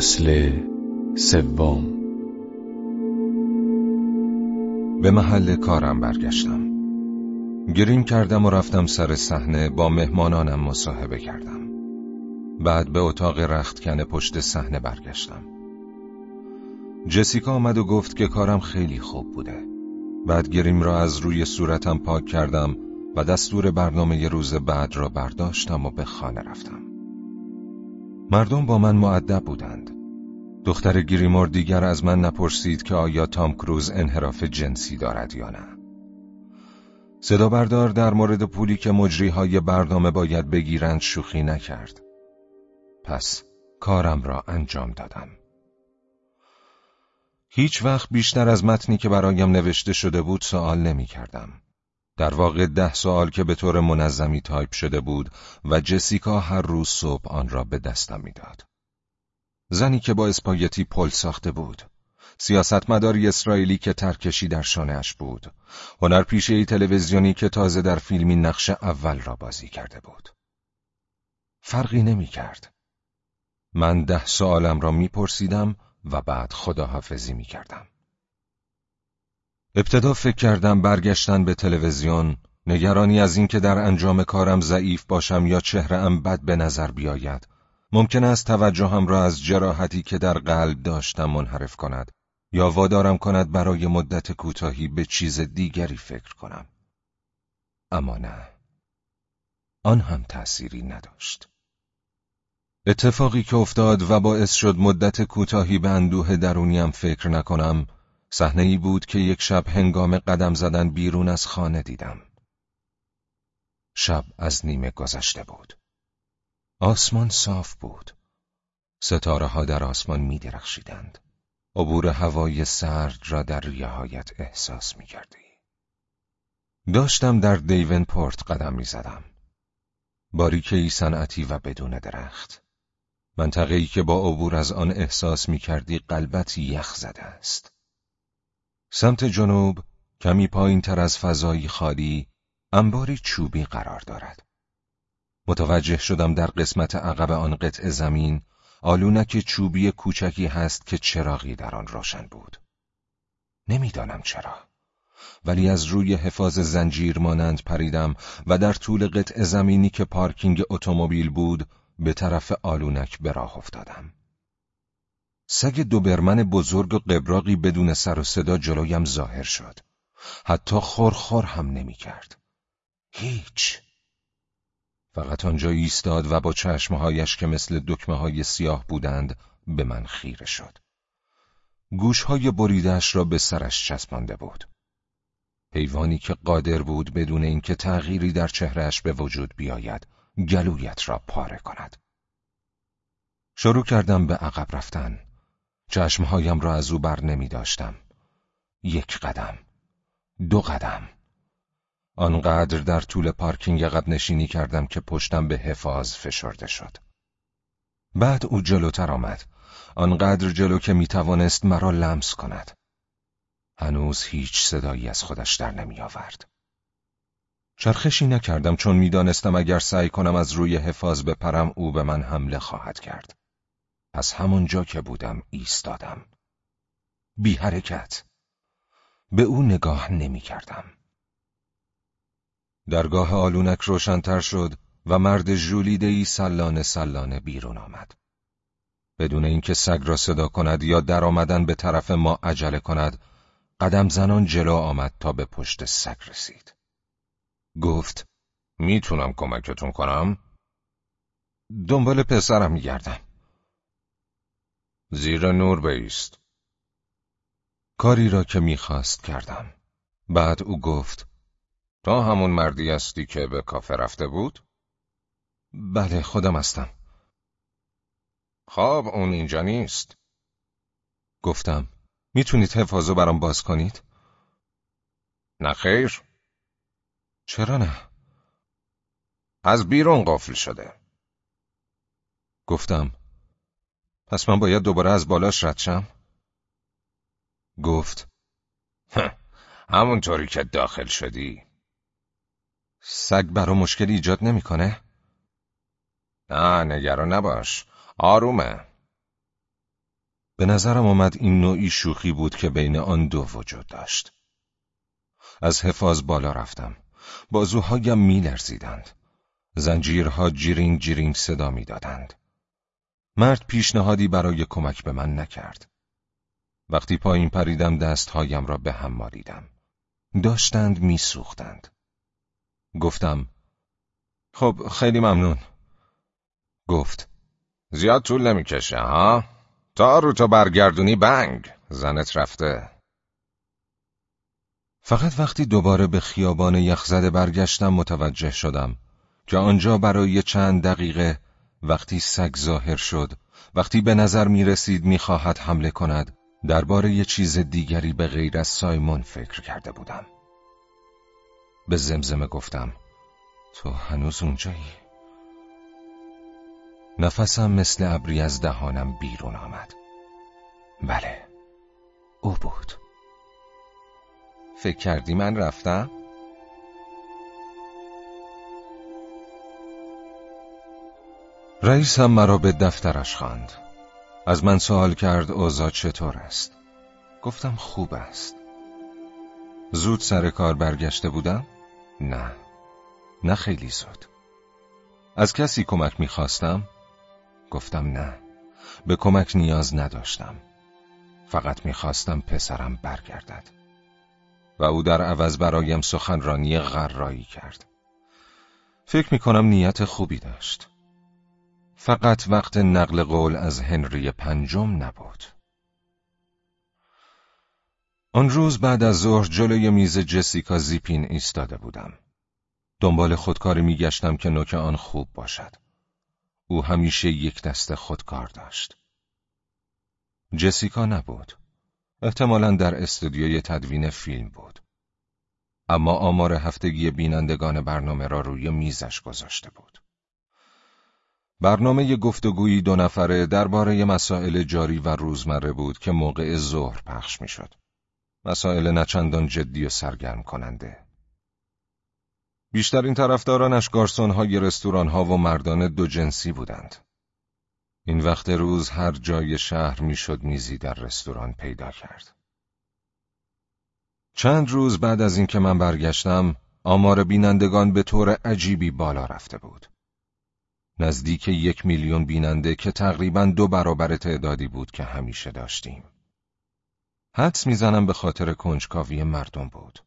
فصل سوم. به محل کارم برگشتم. گرین کردم و رفتم سر صحنه با مهمانانم مصاحبه کردم. بعد به اتاق رختکن پشت صحنه برگشتم. جسیکا آمد و گفت که کارم خیلی خوب بوده. بعد گریم را از روی صورتم پاک کردم و دستور برنامه روز بعد را برداشتم و به خانه رفتم. مردم با من مؤدب بودند. دختر گریمور دیگر از من نپرسید که آیا تام کروز انحراف جنسی دارد یا نه. صدا بردار در مورد پولی که مجری های برنامه باید بگیرند شوخی نکرد. پس کارم را انجام دادم. هیچ وقت بیشتر از متنی که برایم نوشته شده بود سوال نمی کردم. در واقع ده سوال که به طور منظمی تایپ شده بود و جسیکا هر روز صبح آن را به دستم می‌داد. زنی که با اسپاگتی پل ساخته بود. سیاستمداری اسرائیلی که ترکشی در شانهش بود. هنرپیشه تلویزیونی که تازه در فیلمی نقش اول را بازی کرده بود. فرقی نمی کرد. من ده سوالم را میپرسیدم و بعد خداحافظی می کردم. ابتدا فکر کردم برگشتن به تلویزیون نگرانی از اینکه در انجام کارم ضعیف باشم یا ام بد به نظر بیاید. ممکن است توجهم را از جراحتی که در قلب داشتم منحرف کند یا وادارم کند برای مدت کوتاهی به چیز دیگری فکر کنم. اما نه. آن هم تأثیری نداشت. اتفاقی که افتاد و باعث شد مدت کوتاهی به اندوه درونیم فکر نکنم صحنه ای بود که یک شب هنگام قدم زدن بیرون از خانه دیدم. شب از نیمه گذشته بود. آسمان صاف بود. ستاره ها در آسمان می درخشیدند. عبور هوای سرد را در ریهایت احساس می کردی. داشتم در دیون پورت قدم می زدم. باریکه صنعتی و بدون درخت. منطقه‌ای که با عبور از آن احساس می کردی قلبت یخ زده است. سمت جنوب کمی پایین تر از فضایی خالی انباری چوبی قرار دارد. متوجه شدم در قسمت عقب آن قطع زمین آلونک چوبی کوچکی هست که چراغی در آن روشن بود. نمی‌دانم چرا. ولی از روی حفاظ زنجیر مانند پریدم و در طول قطع زمینی که پارکینگ اتومبیل بود به طرف آلونک به راه افتادم. سگ دوبرمن بزرگ و قبراقی بدون سر و صدا جلویم ظاهر شد. حتی خورخور هم نمی کرد. هیچ. فقط آنجا ایستاد و با چشمهایش که مثل دکمه های سیاه بودند به من خیره شد. گوشهای بریدش را به سرش چسبانده بود. حیوانی که قادر بود بدون اینکه تغییری در چهرهش به وجود بیاید گلویت را پاره کند. شروع کردم به عقب رفتن. چشمهایم را از او بر نمی داشتم. یک قدم. دو قدم. آنقدر در طول پارکینگ عقب نشینی کردم که پشتم به حفاظ فشرده شد. بعد او جلوتر آمد. آنقدر جلو که می توانست مرا لمس کند. هنوز هیچ صدایی از خودش در نمی آورد. چرخشی نکردم چون می‌دانستم اگر سعی کنم از روی حفاظ بپرم او به من حمله خواهد کرد. از همانجا که بودم ایستادم. بی حرکت. به او نگاه نمی کردم. درگاه آلونک روشنتر شد و مرد ژولیدهای سلانه سلانه بیرون آمد. بدون اینکه سگ را صدا کند یا در آمدن به طرف ما عجله کند، قدم زنان جلو آمد تا به پشت سگ رسید. گفت می‌تونم کمکتون کنم؟ دنبال پسرم میگردم. زیر نور بیست. کاری را که می‌خواست کردم. بعد او گفت تا همون مردی هستی که به کافه رفته بود؟ بله خودم هستم. خواب اون اینجا نیست. گفتم می‌تونید حفاظو برام باز کنید؟ نه خیر. چرا نه؟ از بیرون قفل شده. گفتم پس من باید دوباره از بالاش رد شم؟ گفت همونطوری که داخل شدی سگ برا مشکلی ایجاد نمی‌کنه؟ نه نگران نباش آرومه به نظرم آمد این نوعی شوخی بود که بین آن دو وجود داشت. از حفاظ بالا رفتم. بازوهایم می لرزیدند. زنجیرها جیرینگ جیرینگ صدا می دادند. مرد پیشنهادی برای کمک به من نکرد. وقتی پایین پریدم دستهایم را به هم مالیدم. داشتند میسوختند. گفتم خب خیلی ممنون. گفت زیاد طول نمی‌کشه ها؟ تا رو تو برگردونی بنگ زنت رفته. فقط وقتی دوباره به خیابان یخزده برگشتم متوجه شدم که آنجا برای چند دقیقه وقتی سگ ظاهر شد وقتی به نظر می رسید می خواهد حمله کند درباره یه چیز دیگری به غیر از سایمون فکر کرده بودم. به زمزمه گفتم تو هنوز اونجایی؟ نفسم مثل ابری از دهانم بیرون آمد. بله او بود. فکر کردی من رفتم؟ رئیس هم مرا به دفترش خواند. از من سوال کرد اوضاع چطور است؟ گفتم خوب است. زود سر کار برگشته بودم؟ نه. نه خیلی زود. از کسی کمک می‌خواستم؟ گفتم نه. به کمک نیاز نداشتم. فقط می‌خواستم پسرم برگردد. و او در عوض برایم سخنرانی غرایی کرد. فکر می‌کنم نیت خوبی داشت. فقط وقت نقل قول از هنری پنجم نبود. آن روز بعد از ظهر جلوی میز جسیکا زیپین ایستاده بودم. دنبال خودکاری میگشتم که نوک آن خوب باشد. او همیشه یک دست خودکار داشت. جسیکا نبود. احتمالا در استودیوی تدوین فیلم بود. اما آمار هفتگی بینندگان برنامه را روی میزش گذاشته بود. برنامه گفتگویی دو نفره درباره مسائل جاری و روزمره بود که موقع ظهر پخش می‌شد. مسائل نچندان جدی و سرگرم کننده. بیشترین طرفدارانش گارسون های رستوران ها و مردان دو جنسی بودند. این وقت روز هر جای شهر می‌شد میزی در رستوران پیدا کرد. چند روز بعد از اینکه من برگشتم، آمار بینندگان به طور عجیبی بالا رفته بود. نزدیک یک میلیون بیننده که تقریبا دو برابر تعدادی بود که همیشه داشتیم. حدس می‌زنم به خاطر کنجکاوی مردم بود.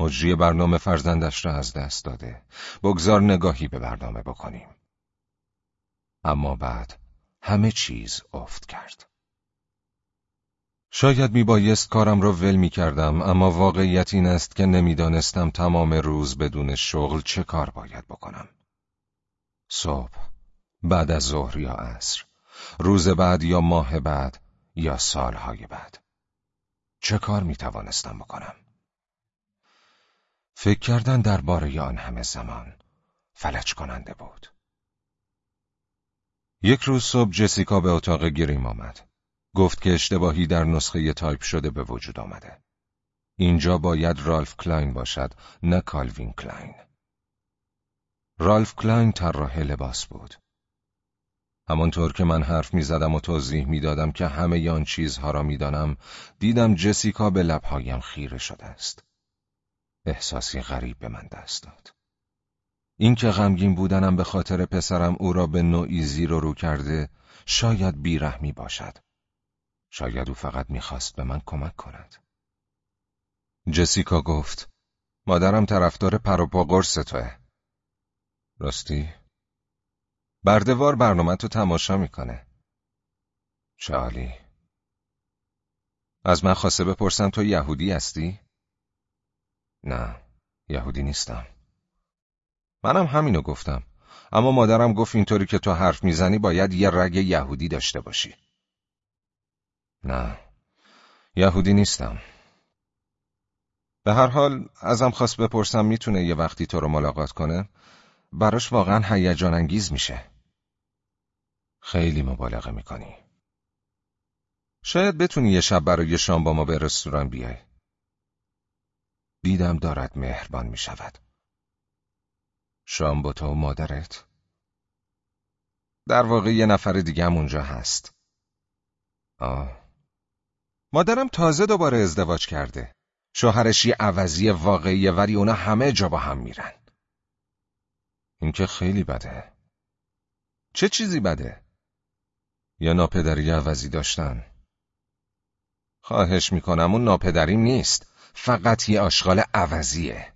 مجری برنامه فرزندش را از دست داده. بگذار نگاهی به برنامه بکنیم. اما بعد همه چیز افت کرد. شاید می بایست کارم را ول می کردم اما واقعیت این است که نمی‌دانستم تمام روز بدون شغل چه کار باید بکنم. صبح، بعد از ظهر یا عصر، روز بعد یا ماه بعد یا سالهای بعد. چه کار می توانستم بکنم؟ فکر کردن درباره آن همه زمان فلج کننده بود. یک روز صبح جسیکا به اتاق گریم آمد. گفت که اشتباهی در نسخه تایپ شده به وجود آمده. اینجا باید رالف کلاین باشد، نه کالوین کلاین. رالف کلاین طراح لباس بود. همانطور که من حرف می زدم و توضیح می دادم که همه آن چیزها را می دانم، دیدم جسیکا به لبهایم خیره شده است. احساسی غریب به من دست داد. اینکه غمگین بودنم به خاطر پسرم او را به نوعی زیر و رو کرده شاید بیرحمی باشد. شاید او فقط می‌خواست به من کمک کند. جسیکا گفت مادرم طرفدار پروپا قرص توه. راستی؟ بردوار برنامه تو تماشا می‌کنه. چه عالی. از من خواسته بپرسم تو یهودی هستی؟ نه، یهودی نیستم. منم همینو گفتم. اما مادرم گفت اینطوری که تو حرف می‌زنی باید یه رگ یهودی داشته باشی. نه، یهودی نیستم. به هر حال ازم خواست بپرسم می‌تونه یه وقتی تو رو ملاقات کنه؟ براش واقعا هیجان انگیز میشه. خیلی مبالغه می‌کنی. شاید بتونی یه شب برای شام با ما به رستوران بیای. دیدم دارد مهربان می‌شود. شام با تو و مادرت؟ در واقع یه نفر دیگه هم اونجا هست. آه مادرم تازه دوباره ازدواج کرده شوهرش یه عوضی واقعیه ولی اونا همه جا با هم میرن این که خیلی بده چه چیزی بده؟ یا ناپدری عوضی داشتن خواهش می‌کنم اون ناپدریم نیست فقط یه آشغال عوضیه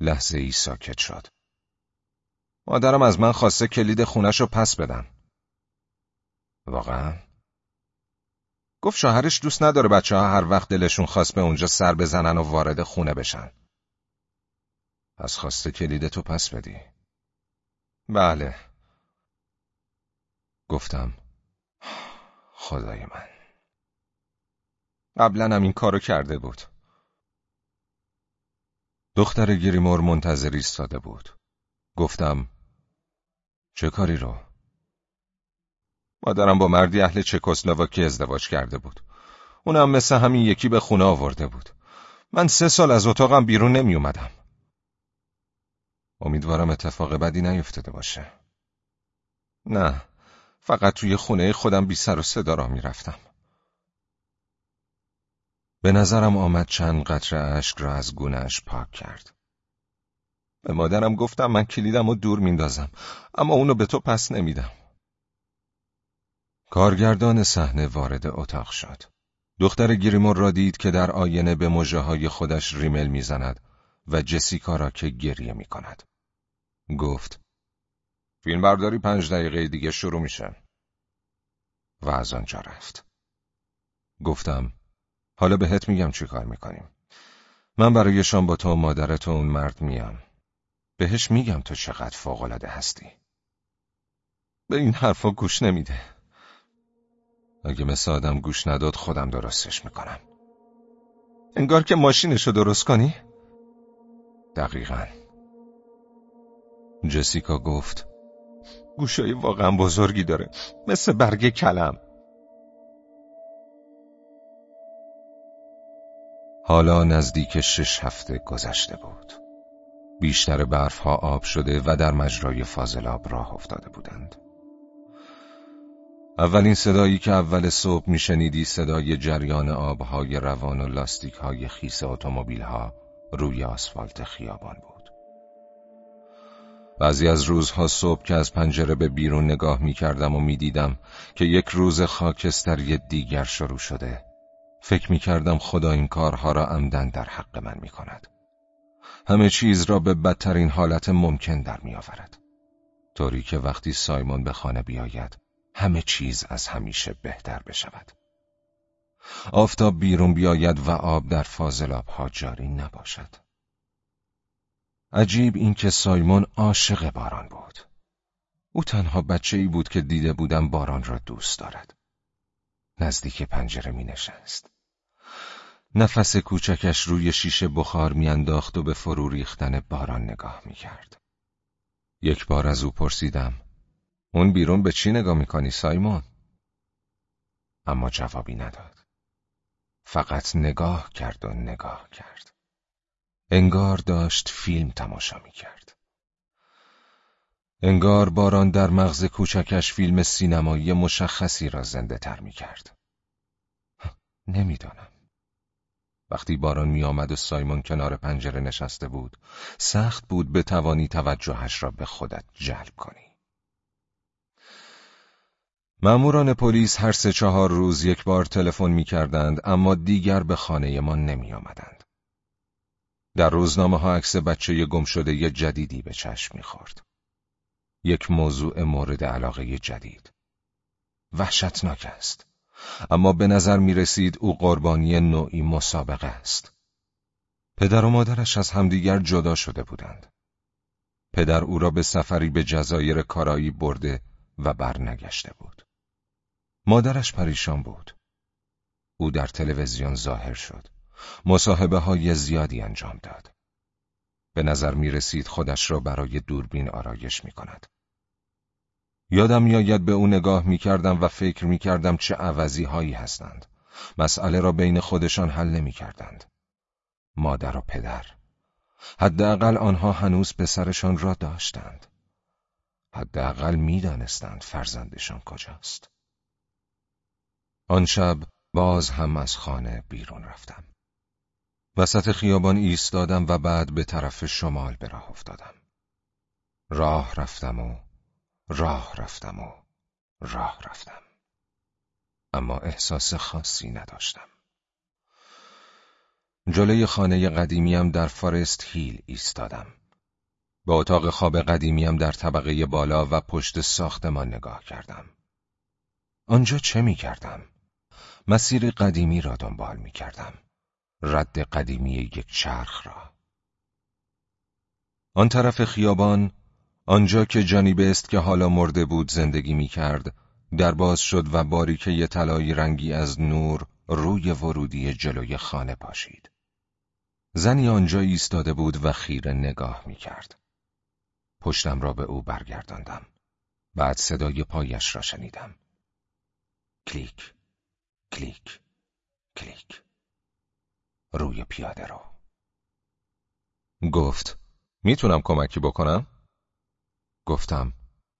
لحظه ای ساکت شد مادرم از من خواسته کلید خونش رو پس بدم واقعا؟ گفت شوهرش دوست نداره بچه ها هر وقت دلشون خواست به اونجا سر بزنن و وارد خونه بشن. از خواسته کلیدتو پس بدی. بله. گفتم خدای من. قبلا هم این کارو کرده بود. دختر گریمور منتظر ایستاده بود. گفتم چه کاری رو؟ مادرم با مردی اهل چکسلواکی ازدواج کرده بود. اونم مثل همین یکی به خونه آورده بود. من سه سال از اتاقم بیرون نمی اومدم. امیدوارم اتفاق بدی نیفتاده باشه. نه، فقط توی خونه خودم بی سر و صدا را می‌رفتم. به نظرم آمد چند قطره اشک را از گونهش پاک کرد. به مادرم گفتم من کلیدم و دور میندازم اما اونو به تو پس نمیدم. کارگردان صحنه وارد اتاق شد. دختر گریمور را دید که در آینه به مجه خودش ریمل می‌زند و جسیکا را که گریه می کند. گفت فیلم برداری پنج دقیقه دیگه شروع میشه. و از آنجا رفت. گفتم حالا بهت میگم چی کار می‌کنیم. من برای شام با تو و مادرت و اون مرد میام. بهش میگم تو چقدر فوقالعاده هستی. به این حرفا گوش نمیده. اگه مثل آدم گوش نداد خودم درستش می‌کنم انگار که ماشینشو درست کنی؟ دقیقا جسیکا گفت گوشای واقعا بزرگی داره مثل برگ کلم. حالا نزدیک شش هفته گذشته بود. بیشتر برفها آب شده و در مجرای فاضلاب راه افتاده بودند. اولین صدایی که اول صبح میشنیدی صدای جریان آبهای روان و لاستیک های خیس اتومبیل ها روی آسفالت خیابان بود. بعضی از روزها صبح که از پنجره به بیرون نگاه می کردم و می دیدم که یک روز خاکستری دیگر شروع شده. فکر می کردم خدا این کارها را عمدن در حق من می کند. همه چیز را به بدترین حالت ممکن در می آورد. طوری که وقتی سایمون به خانه بیاید همه چیز از همیشه بهتر بشود. آفتاب بیرون بیاید و آب در فاضلاب ها جاری نباشد. عجیب این که سایمون عاشق باران بود. او تنها بچه ای بود که دیده بودم باران را دوست دارد. نزدیک پنجره می نشست. نفس کوچکش روی شیشه بخار میانداخت و به فرو ریختن باران نگاه می کرد. یک بار از او پرسیدم اون بیرون به چی نگاه می‌کنی سایمون؟ اما جوابی نداد. فقط نگاه کرد و نگاه کرد. انگار داشت فیلم تماشا می‌کرد. انگار باران در مغز کوچکش فیلم سینمایی مشخصی را زنده تر می کرد. نمی‌دانم. وقتی باران می آمد و سایمون کنار پنجره نشسته بود، سخت بود به توانی توجهش را به خودت جلب کنی. ماموران پلیس هر سه چهار روز یک بار تلفن می کردند اما دیگر به خانه ما نمی آمدند. در روزنامه ها عکس بچه گم شده ی جدیدی به چشم می خورد. یک موضوع مورد علاقه جدید. وحشتناک است. اما به نظر می رسید او قربانی نوعی مسابقه است. پدر و مادرش از همدیگر جدا شده بودند. پدر او را به سفری به جزایر کارایی برده و برنگشته بود. مادرش پریشان بود. او در تلویزیون ظاهر شد. مصاحبه های زیادی انجام داد. به نظر می رسید خودش را برای دوربین آرایش می کند. یادم میآید به او نگاه می کردم و فکر می کردم چه عوضی هایی هستند. مسئله را بین خودشان حل نمی کردند. مادر و پدر. حداقل آنها هنوز پسرشان را داشتند. حداقل می دانستند فرزندشان کجاست. آن شب باز هم از خانه بیرون رفتم. وسط خیابان ایستادم و بعد به طرف شمال به راه افتادم. راه رفتم و راه رفتم و راه رفتم. اما احساس خاصی نداشتم. جلوی خانه قدیمیم در فارست هیل ایستادم. به اتاق خواب قدیمیم در طبقه بالا و پشت ساختمان نگاه کردم. آنجا چه می کردم؟ مسیر قدیمی را دنبال می کردم. رد قدیمی یک چرخ را. آن طرف خیابان، آنجا که جانی است که حالا مرده بود زندگی می کرد، در باز شد و باریکه طلایی رنگی از نور روی ورودی جلوی خانه پاشید. زنی آنجا ایستاده بود و خیره نگاه می کرد. پشتم را به او برگرداندم. بعد صدای پایش را شنیدم. کلیک، کلیک، کلیک. روی پیاده رو. گفت می‌تونم کمکی بکنم؟ گفتم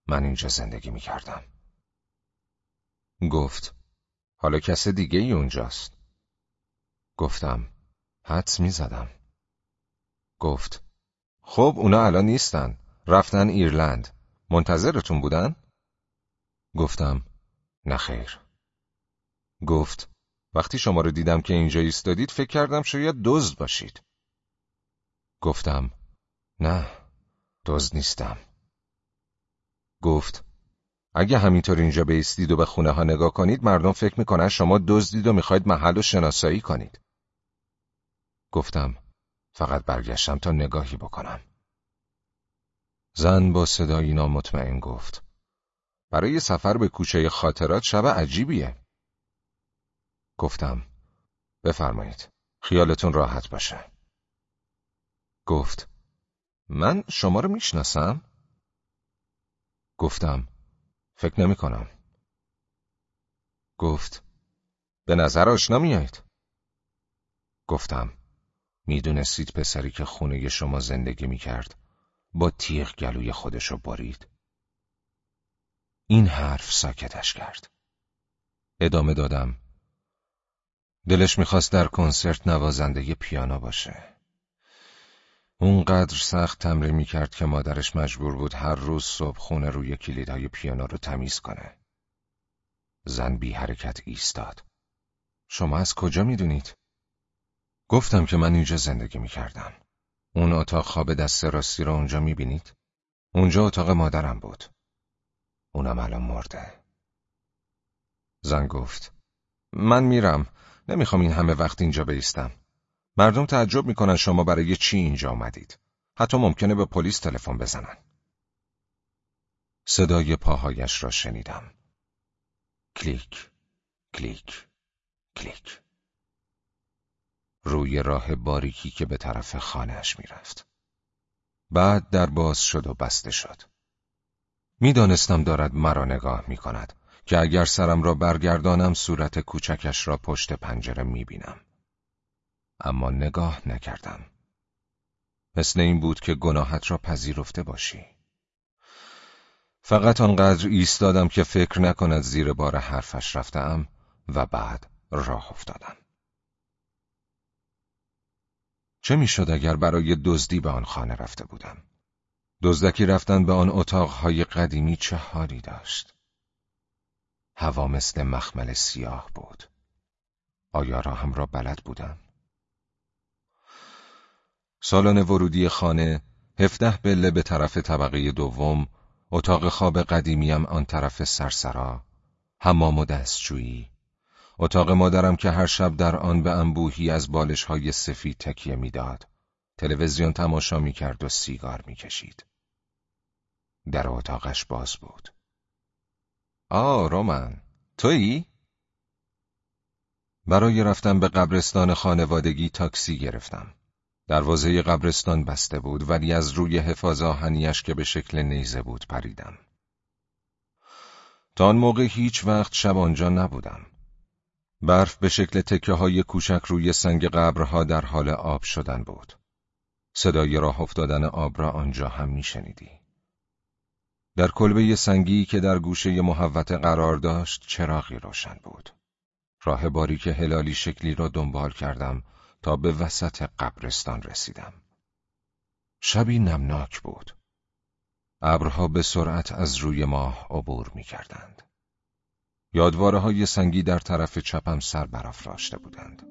من اینجا زندگی می‌کردم. گفت حالا کس دیگه ای اونجاست. گفتم حدس می‌زدم. گفت خب اونا الان نیستن. رفتن ایرلند. منتظرتون بودن؟ گفتم نخیر. گفت وقتی شما رو دیدم که اینجا ایستادید فکر کردم شاید دزد باشید. گفتم نه دزد نیستم. گفت اگه همینطور اینجا بیستید و به خونه ها نگاه کنید مردم فکر می‌کنن شما دزدید و می‌خواید محل و شناسایی کنید. گفتم فقط برگشتم تا نگاهی بکنم. زن با صدایی نامطمئن گفت برای سفر به کوچه خاطرات شب عجیبیه. گفتم بفرمایید خیالتون راحت باشه. گفت من شما رو می‌شناسم؟ گفتم فکر نمی کنم. گفت به نظر آشنا میایید. گفتم می‌دونستید پسری که خونه شما زندگی می‌کرد با تیغ گلوی خودشو برید. این حرف ساکتش کرد. ادامه دادم. دلش می‌خواست در کنسرت نوازنده پیانو باشه. اونقدر سخت تمرین می‌کرد که مادرش مجبور بود هر روز صبح خونه روی کلیدهای پیانو رو تمیز کنه. زن بی حرکت ایستاد. شما از کجا می‌دونید؟ گفتم که من اینجا زندگی می‌کردم. اون اتاق خواب دست راستی رو اونجا می‌بینید؟ اونجا اتاق مادرم بود. اونم الان مرده. زن گفت من میرم. نمی‌خوام این همه وقت اینجا بایستم. مردم تعجب می‌کنن شما برای چی اینجا آمدید. حتی ممکنه به پلیس تلفن بزنن. صدای پاهایش را شنیدم. کلیک، کلیک، کلیک. روی راه باریکی که به طرف خانه‌اش می‌رفت. بعد در باز شد و بسته شد. می‌دانستم دارد مرا نگاه می کند که اگر سرم را برگردانم صورت کوچکش را پشت پنجره می بینم. اما نگاه نکردم. مثل این بود که گناهت را پذیرفته باشی. فقط آنقدر ایستادم که فکر نکند زیر بار حرفش رفتم و بعد راه افتادم. چه می‌شد اگر برای دزدی به آن خانه رفته بودم؟ دزدکی رفتن به آن اتاقهای قدیمی چه حالی داشت؟ هوا مثل مخمل سیاه بود. آیا راهم را بلد بودم؟ سالن ورودی خانه هفته بله به طرف طبقه دوم اتاق خواب قدیمیم آن طرف سرسرا حمام و دستشویی اتاق مادرم که هر شب در آن به انبوهی از بالش های سفید تکیه می‌داد تلویزیون تماشا می کرد و سیگار می کشید. در اتاقش باز بود. آ رومن تویی؟ برای رفتن به قبرستان خانوادگی تاکسی گرفتم. دروازه قبرستان بسته بود ولی از روی حفاظ آهنیش که به شکل نیزه بود پریدم. تا آن موقع هیچ وقت شب آنجا نبودم. برف به شکل تکه های کوچک روی سنگ قبرها در حال آب شدن بود. صدای راه افتادن آب را آنجا هم میشنیدی. در کلبه سنگی که در گوشه محوت قرار داشت چراغی روشن بود. راه باری که هلالی شکلی را دنبال کردم تا به وسط قبرستان رسیدم. شبی نمناک بود. ابرها به سرعت از روی ماه عبور می کردند. یادواره های سنگی در طرف چپم سر برافراشته بودند.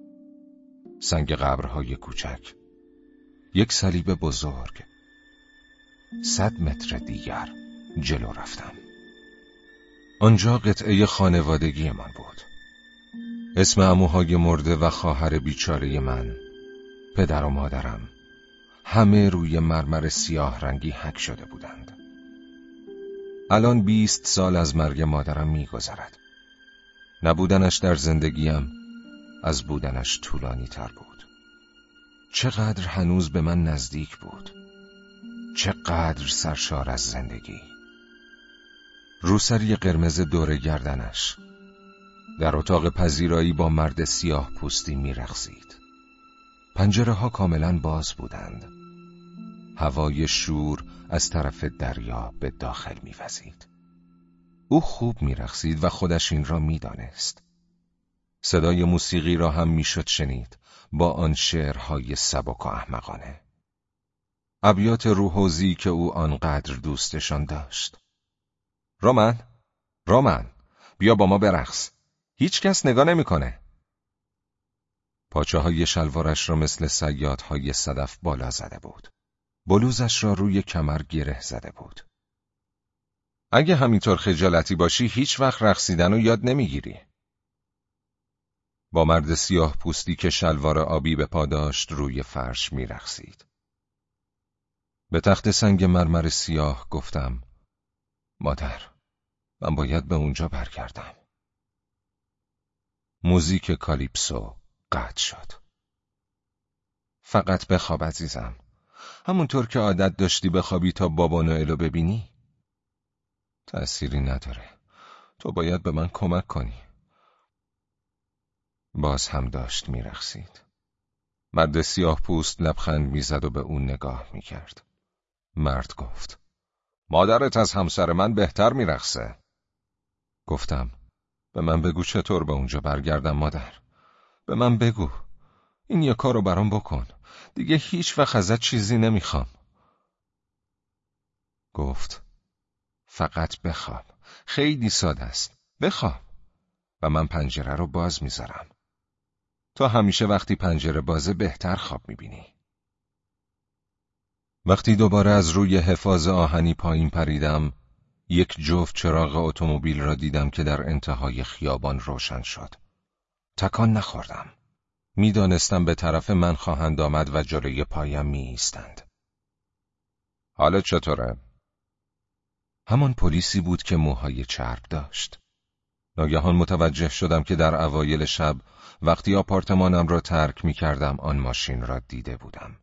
سنگ قبرهای کوچک. یک صلیب بزرگ. صد متر دیگر جلو رفتم. آنجا قطعه خانوادگی من بود. اسم اموهای مرده و خواهر بیچاره من، پدر و مادرم، همه روی مرمر سیاه رنگی حک شده بودند. الان بیست سال از مرگ مادرم میگذرد. نبودنش در زندگیم از بودنش طولانی تر بود. چقدر هنوز به من نزدیک بود. چقدر سرشار از زندگی. روسری قرمز دور گردنش در اتاق پذیرایی با مرد سیاه پوستی میرخسید. پنجره ها کاملا باز بودند. هوای شور از طرف دریا به داخل میوزید. او خوب میرخسید و خودش این را می‌دانست. صدای موسیقی را هم می‌شد شنید با آن شعرهای سبک و احمقانه. ابیات روحوزی که او آنقدر دوستشان داشت. رومن، رومن، بیا با ما برقص. هیچ کس نگاه نمی‌کنه. پاچه های شلوارش را مثل سیادهای صدف بالا زده بود. بلوزش را روی کمر گره زده بود. اگه همینطور خجالتی باشی هیچ وقت رقصیدن رو یاد نمی‌گیری. با مرد سیاه پوستی که شلوار آبی به پا داشت روی فرش میرقصید. به تخت سنگ مرمر سیاه گفتم مادر من باید به اونجا برگردم. موزیک کالیپسو قطع شد. فقط بخواب عزیزم. همونطور که عادت داشتی بخوابی تا بابا نوئلو ببینی؟ تأثیری نداره. تو باید به من کمک کنی. باز هم داشت میرخسید. مرد سیاه پوست لبخند می‌زد و به اون نگاه می‌کرد. مرد گفت مادرت از همسر من بهتر میرخصه. گفتم به من بگو چطور به اونجا برگردم مادر. به من بگو. این یه کارو برام بکن. دیگه هیچ وقت ازت چیزی نمی‌خوام. گفت فقط بخواب. خیلی ساده است. بخواب. و من پنجره رو باز می‌ذارم. تو همیشه وقتی پنجره بازه بهتر خواب می‌بینی. وقتی دوباره از روی حفاظ آهنی پایین پریدم یک جفت چراغ اتومبیل را دیدم که در انتهای خیابان روشن شد. تکان نخوردم. می‌دانستم به طرف من خواهند آمد و جلوی پایم می ایستند. حالت چطوره؟ همان پلیسی بود که موهای چرب داشت. ناگهان متوجه شدم که در اوایل شب وقتی آپارتمانم را ترک می کردم آن ماشین را دیده بودم.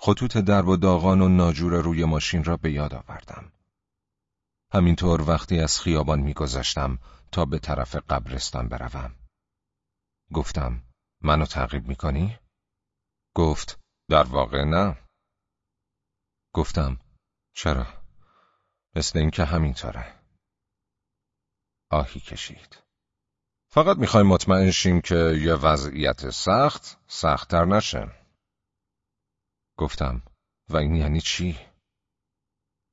خطوط درب و داغان و ناجور روی ماشین را به یاد آوردم. همینطور وقتی از خیابان میگذشتم تا به طرف قبرستان بروم. گفتم منو تعقیب می‌کنی؟ گفت در واقع نه. گفتم چرا؟ مثل اینکه همینطوره. آهی کشید. فقط می‌خوایم مطمئن شیم که یه وضعیت سخت سختتر نشه. گفتم و این یعنی چی؟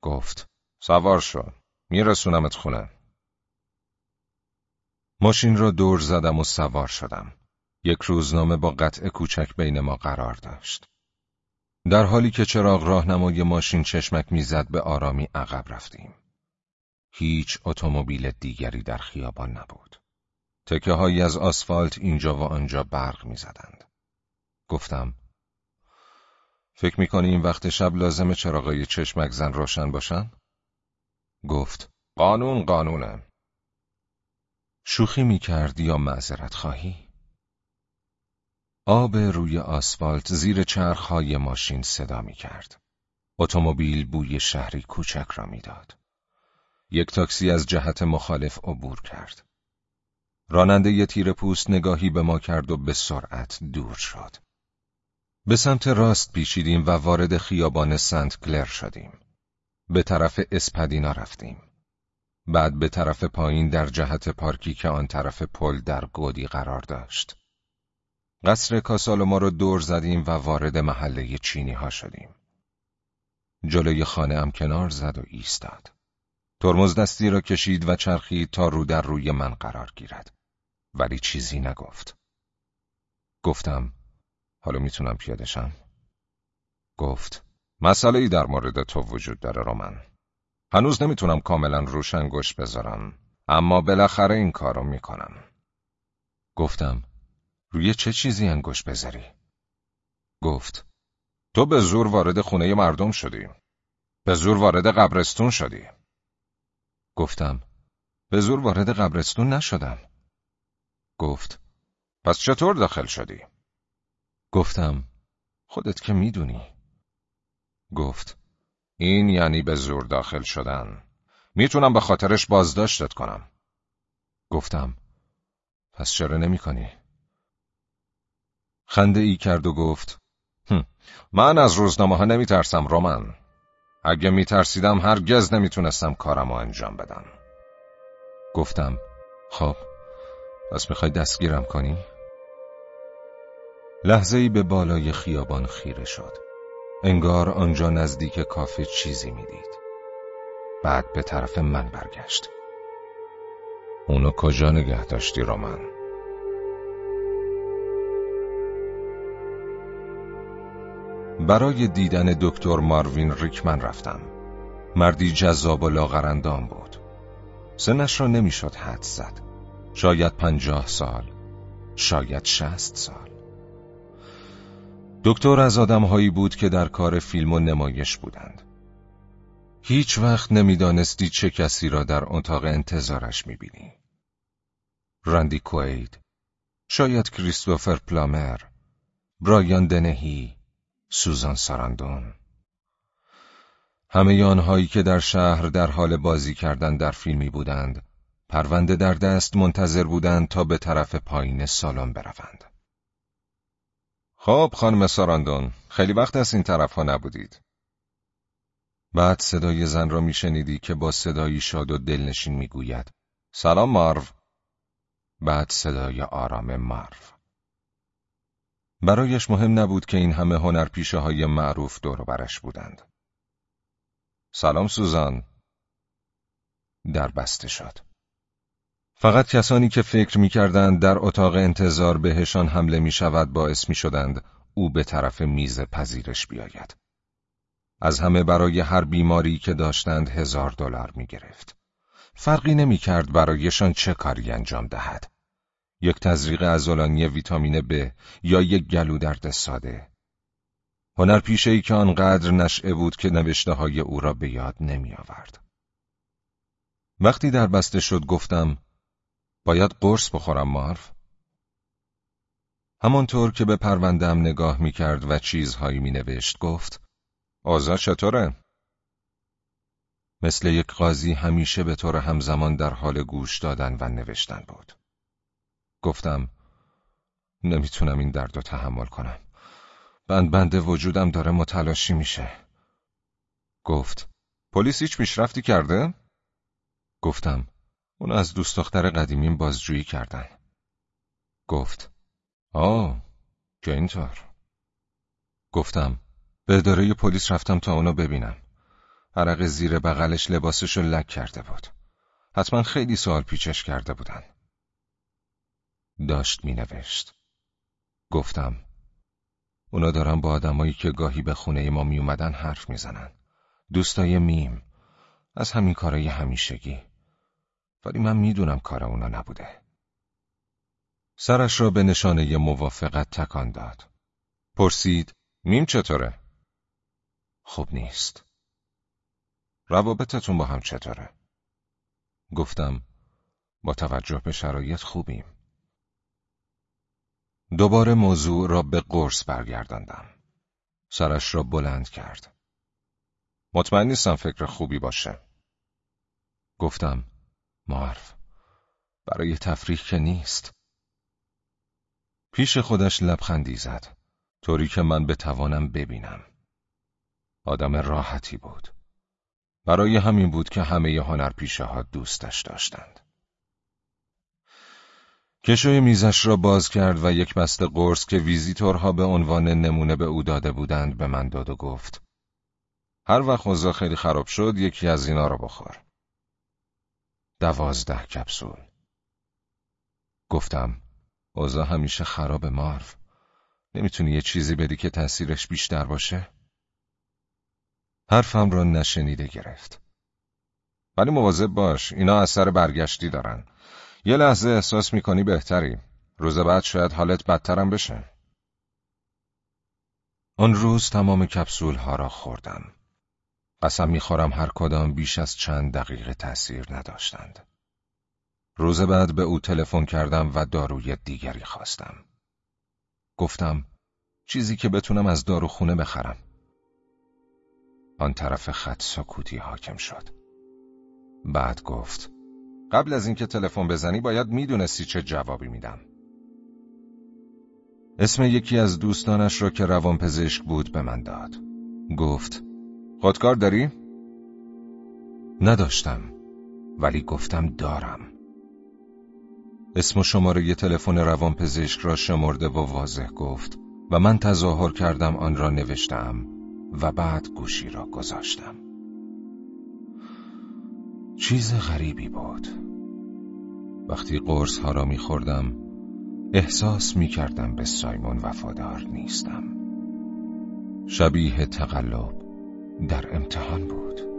گفت سوار شد. میرسونمت خونه. ماشین را دور زدم و سوار شدم. یک روزنامه با قطع کوچک بین ما قرار داشت. در حالی که چراغ راهنمای ماشین چشمک می‌زد به آرامی عقب رفتیم. هیچ اتومبیل دیگری در خیابان نبود. تکه هایی از آسفالت اینجا و آنجا برق می‌زدند. گفتم فکر می‌کنی این وقت شب لازم چراغای چشمک زن روشن باشن؟ گفت قانون قانونه شوخی می کرد یا معذرت خواهی؟ آب روی آسفالت زیر چرخهای ماشین صدا می کرد. اتومبیل بوی شهری کوچک را می‌داد. یک تاکسی از جهت مخالف عبور کرد. راننده ی تیر پوست نگاهی به ما کرد و به سرعت دور شد. به سمت راست پیچیدیم و وارد خیابان سنت کلر شدیم. به طرف اسپدینا رفتیم. بعد به طرف پایین در جهت پارکی که آن طرف پل در گودی قرار داشت. قصر کاسالوما رو دور زدیم و وارد محله چینی ها شدیم. جلوی خانه ام کنار زد و ایستاد. ترمز دستی را کشید و چرخید تا رو در روی من قرار گیرد. ولی چیزی نگفت. گفتم حالا می‌تونم پیادشم؟ گفت مسئله ای در مورد تو وجود داره رومن. هنوز نمی‌تونم کاملا روشن گوش بذارم اما بالاخره این کارو می‌کنم. گفتم روی چه چیزی انگوش بذاری؟ گفت تو به زور وارد خونه مردم شدی. به زور وارد قبرستون شدی. گفتم به زور وارد قبرستون نشدم. گفت پس چطور داخل شدی؟ گفتم خودت که می‌دونی. گفت این یعنی به زور داخل شدن. می‌تونم به خاطرش بازداشتت کنم. گفتم پس چرا نمی کنی؟ خنده ای کرد و گفت من از روزنامه ها نمی ترسم رومن. اگه می ترسیدم هرگز نمی‌تونستم کارم رو انجام بدم. گفتم خب پس می‌خوای دستگیرم کنی؟ لحظه ای به بالای خیابان خیره شد. انگار آنجا نزدیک کافه چیزی می‌دید. بعد به طرف من برگشت. اونو کجا نگه داشتی رومن؟ برای دیدن دکتر ماروین ریکمن رفتم. مردی جذاب و لاغرندام بود. سنش را نمی‌شد حد زد. شاید پنجاه سال، شاید شست سال. دکتر از آدمهایی بود که در کار فیلم و نمایش بودند. هیچ وقت نمی‌دانستی چه کسی را در اتاق انتظارش می‌بینی. رندی کوید، شاید کریستوفر پلامر، برایان دنهی، سوزان ساراندون. همه آنهایی که در شهر در حال بازی کردن در فیلمی بودند، پرونده در دست منتظر بودند تا به طرف پایین سالن بروند. خب خانم ساراندون خیلی وقت از این طرف ها نبودید. بعد صدای زن را میشنیدی که با صدایی شاد و دلنشین می‌گوید سلام مارو. بعد صدای آرام مارو. برایش مهم نبود که این همه هنرپیشه های معروف دور برش بودند. سلام سوزان. در بسته شد. فقط کسانی که فکر می‌کردند در اتاق انتظار بهشان حمله می شود باعث می شدند او به طرف میز پذیرش بیاید. از همه برای هر بیماری که داشتند هزار دلار می گرفت. فرقی نمی کرد برایشان چه کاری انجام دهد. یک تزریق ازولانی ویتامین ب یا یک گلو درد ساده. هنرپیشه ای که آنقدر نشعه بود که نوشته های او را به یاد نمی آورد. وقتی در بسته شد گفتم باید قرص بخورم مارف؟ همانطور که به پروندم نگاه می کرد و چیزهایی می نوشت گفت آزا چطوره؟ مثل یک قاضی همیشه به طور همزمان در حال گوش دادن و نوشتن بود. گفتم نمی‌تونم این درد رو تحمل کنم. بند بند وجودم داره متلاشی میشه. گفت پلیس هیچ پیشرفتی کرده؟ گفتم اون از دوست دختر قدیمیم بازجویی کردن. گفت آه که اینطور گفتم به اداره پلیس رفتم تا اونو ببینم. عرق زیر بغلش لباسشو لک کرده بود. حتما خیلی سوال پیچش کرده بودن. داشت مینوشت. گفتم اونا دارن با آدمایی که گاهی به خونه ما می اومدن حرف می‌زنن. دوستای میم. از همین کارای همیشگی. ولی من می‌دونم کار اونا نبوده. سرش را به نشانه موافقت تکان داد. پرسید میم چطوره؟ خوب نیست. روابطتون با هم چطوره؟ گفتم با توجه به شرایط خوبیم. دوباره موضوع را به قرص برگرداندم. سرش را بلند کرد. مطمئن نیستم فکر خوبی باشه. گفتم معرف برای تفریح که نیست. پیش خودش لبخندی زد. طوری که من بتوانم ببینم. آدم راحتی بود. برای همین بود که همه هنرپیشه ها دوستش داشتند. کشوی میزش را باز کرد و یک بسته قرص که ویزیتورها به عنوان نمونه به او داده بودند به من داد و گفت هر وقت خیلی خراب شد یکی از اینا را بخور. دوازده کپسول. گفتم اوضاع همیشه خراب مارف. نمی‌تونی یه چیزی بدی که تاثیرش بیشتر باشه؟ حرفم را نشنیده گرفت. ولی مواظب باش، اینا اثر برگشتی دارن. یه لحظه احساس می‌کنی بهتری. روز بعد شاید حالت بدترم بشه. آن روز تمام کپسول ها را خوردم. قسم می‌خورم هر کدام بیش از چند دقیقه تاثیر نداشتند. روز بعد به او تلفن کردم و داروی دیگری خواستم. گفتم چیزی که بتونم از داروخونه بخرم. آن طرف خط سکوتی حاکم شد. بعد گفت قبل از اینکه تلفن بزنی باید می‌دونستی چه جوابی میدم. اسم یکی از دوستانش را که روانپزشک بود به من داد. گفت خودکار داری؟ نداشتم ولی گفتم دارم. اسم و شماره ی تلفن روانپزشک را شمرده و واضح گفت و من تظاهر کردم آن را نوشتم و بعد گوشی را گذاشتم. چیز غریبی بود. وقتی قرص ها را می خوردم احساس می کردم به سایمون وفادار نیستم. شبیه تقلب در امتحان بود.